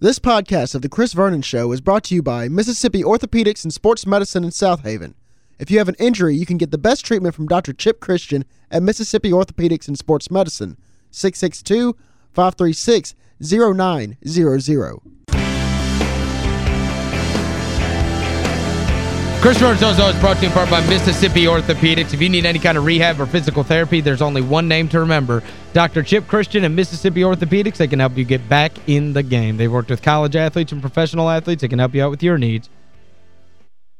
This podcast of The Chris Vernon Show is brought to you by Mississippi Orthopedics and Sports Medicine in South Haven. If you have an injury, you can get the best treatment from Dr. Chip Christian at Mississippi Orthopedics and Sports Medicine, 662-536-0900. Chris Show is brought to you in part by Mississippi Orthopedics. If you need any kind of rehab or physical therapy, there's only one name to remember. Dr. Chip Christian and Mississippi Orthopedics, they can help you get back in the game. They've worked with college athletes and professional athletes. They can help you out with your needs.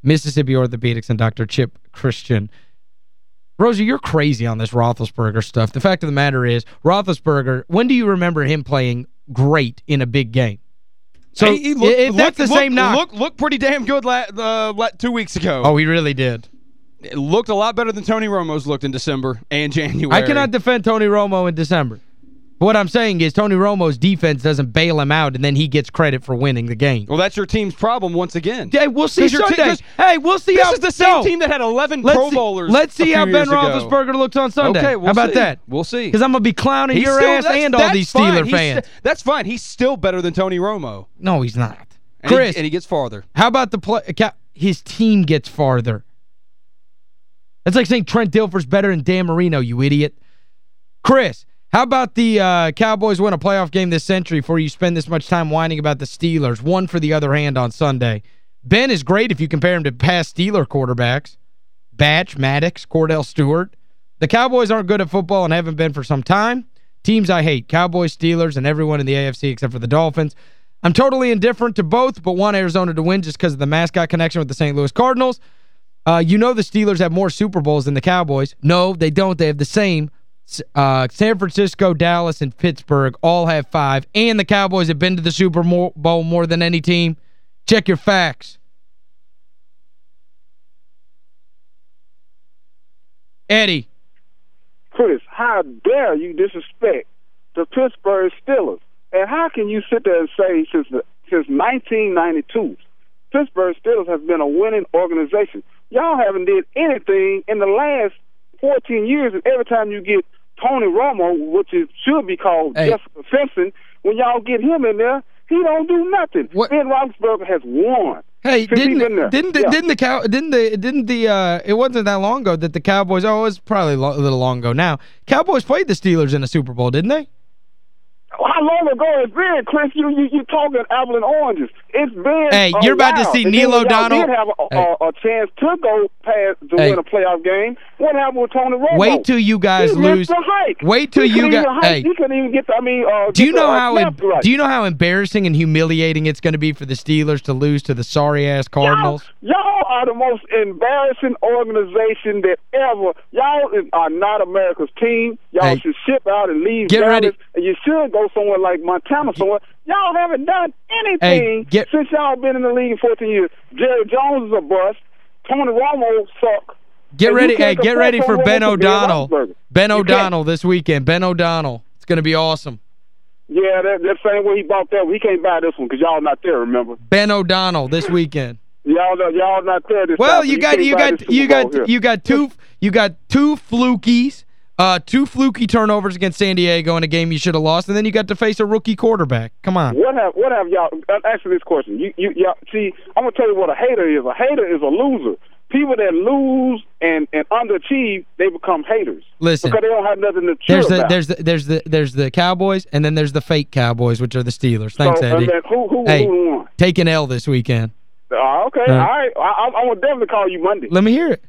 Mississippi Orthopedics and Dr. Chip Christian. Rosie, you're crazy on this Roethlisberger stuff. The fact of the matter is, Roethlisberger, when do you remember him playing great in a big game? So he look, if that's look, the same knock. Look, look pretty damn good la uh, la two weeks ago. Oh, he really did. It looked a lot better than Tony Romo's looked in December and January. I cannot defend Tony Romo in December. But what I'm saying is Tony Romo's defense doesn't bail him out and then he gets credit for winning the game. Well, that's your team's problem once again. Hey, we'll see Sunday. hey, we'll see This how is the same no. team that had 11 let's Pro see, Bowlers Let's see how Ben years ago. Roethlisberger looks on Sunday. Okay, we'll how about see. that? We'll see. Because I'm going to be clowning He's your still- ass and all these. Steeler fans. that's fine. He's still better than Tony Romo. no, he's not. And Chris, He, and he gets farther. how about the play? His team gets farther. That's like saying Trent Dilfer's better than Dan Marino, you idiot. Chris, how about the uh, Cowboys win a playoff game this century before you spend this much time whining about the Steelers? One for the other hand on Sunday. Ben is great if you compare him to past Steeler quarterbacks. Batch, Maddox, Kordell Stewart. The Cowboys aren't good at football and haven't been for some time. Teams I hate, Cowboys, Steelers, and everyone in the AFC except for the Dolphins. I'm totally indifferent to both, but want Arizona to win just because of the mascot connection with the St. Louis Cardinals. Uh, you know the Steelers have more Super Bowls than the Cowboys. No, they don't. They have the same. Uh, San Francisco, Dallas, and Pittsburgh all have five. And the Cowboys have been to the Super Bowl more than any team. Check your facts. Eddie. Chris, how dare you disrespect the Pittsburgh Steelers? And how can you sit there and say since the, since 1992, Pittsburgh Steelers has been a winning organization? Y'all haven't did anything in the last 14 years, and every time you get Tony Romo, which is should be called Hey. Jessica Simpson, when y'all get him in there, he don't do nothing. What- Ben Roethlisberger has won. Hey, Since he's been didn't didn't the, Yeah. didn't the cow didn't the didn't the uh it wasn't that long ago that the Cowboys oh it was probably a little long ago now. Cowboys played the Steelers in the Super Bowl, didn't they? How long ago it's been, Chris? You you you talking apple and oranges? It's been. Hey, you're about to see And Neil then when y'all O'Donnell- Did have a, Hey. a, a chance to go past to Hey. win a playoff game. What happened with Tony Romo? Wait till you guys he lose. The. Wait till He you couldn't got- even hike. hey. He couldn't even get. The, I mean, uh, Do you the, know uh, how snaps right. do you know how embarrassing and humiliating it's going to be for the Steelers to lose to the sorry-ass Cardinals? Y'all, y'all are the most embarrassing organization that ever. Y'all are not America's team. Y'all Hey. should ship out and leave Get Dallas, ready. and you should go somewhere like Montana somewhere. Y'all haven't done anything get- since y'all been in the league 14 years. Jerry Jones is a bust. Tony Romo suck. Get And ready, hey, get ready for Ben Romo to Ben O'Donnell. Ben O'Donnell this weekend. Ben O'Donnell. It's going to be awesome. Yeah, that, that same way he bought that one. He can't buy this one because y'all not there, remember? Ben O'Donnell this weekend. Y'all y'all not there this Well, you got you got you got here. you got two you got two flukies, uh two fluky turnovers against San Diego in a game you should have lost and then you got to face a rookie quarterback. Come on. What have what have y'all uh, answer this question? You you y'all see, I'm gonna tell you what a hater is. A hater is a loser. People that lose and and underachieve, they become haters. Listen. because they don't have nothing to cheer There's the about. there's the there's the there's the Cowboys and then there's the fake Cowboys which are the Steelers. Thanks, so, Eddie. who who Hey. who won? Take an L this weekend. Uh, okay, Uh, all right. I, I'm, I'm gonna definitely call you Monday. Let me hear it.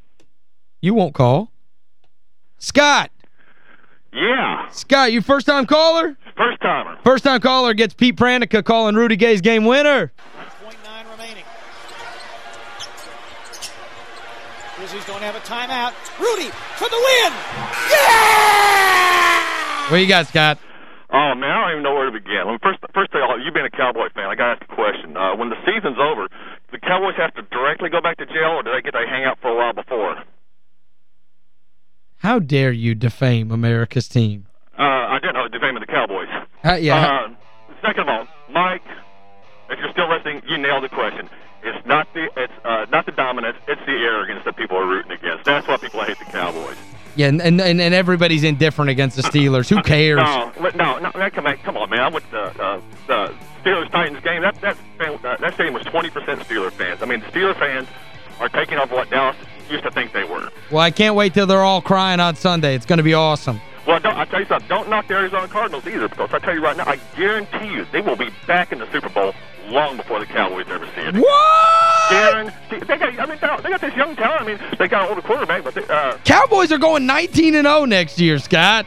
You won't call. Scott. Yeah, Scott, you first time caller? first timer. First time caller gets Pete Pranica calling Rudy Gay's game winner. 0.9 remaining. Grizzlies going to have a timeout. Rudy for the win. Yeah! What you got, Scott? Oh man, I don't even know where to begin. First, first of all, you being a Cowboy fan, I got to ask a question. Uh, when the season's over, do the Cowboys have to directly go back to jail, or do they get to hang out for a while before? How dare you defame America's team? Uh, I didn't know defaming the Cowboys. Uh, yeah. Uh, second of all, Mike, if you're still listening, you nailed the question. It's not the it's uh, not the dominance, it's the arrogance that people are rooting against. That's why people hate the Cowboys. Yeah, and, and, and everybody's indifferent against the Steelers. Who cares? No, no, no, come, on, come on, man. I went to uh, the Steelers-Titans game. That that, uh, that stadium was 20% Steeler fans. I mean, the Steeler fans are taking over what Dallas used to think they were. Well, I can't wait till they're all crying on Sunday. It's going to be awesome. Well, I tell you something. Don't knock the Arizona Cardinals either, because I tell you right now, I guarantee you they will be back in the Super Bowl long before the Cowboys ever see it. What? Guarantee. They got. I mean, they got this young talent. I mean, they got an older quarterback, but they, uh, Cowboys are going 19 and 0 next year, Scott.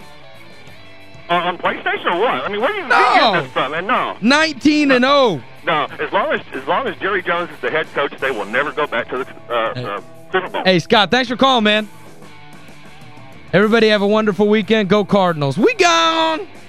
On, on PlayStation or what? I mean, where are you No. getting this from? And no, 19 and oh. 0. no. As long as as long as Jerry Jones is the head coach, they will never go back to the uh, uh, Super Bowl. Hey, Scott, thanks for calling, man. Everybody have a wonderful weekend. Go Cardinals. We gone!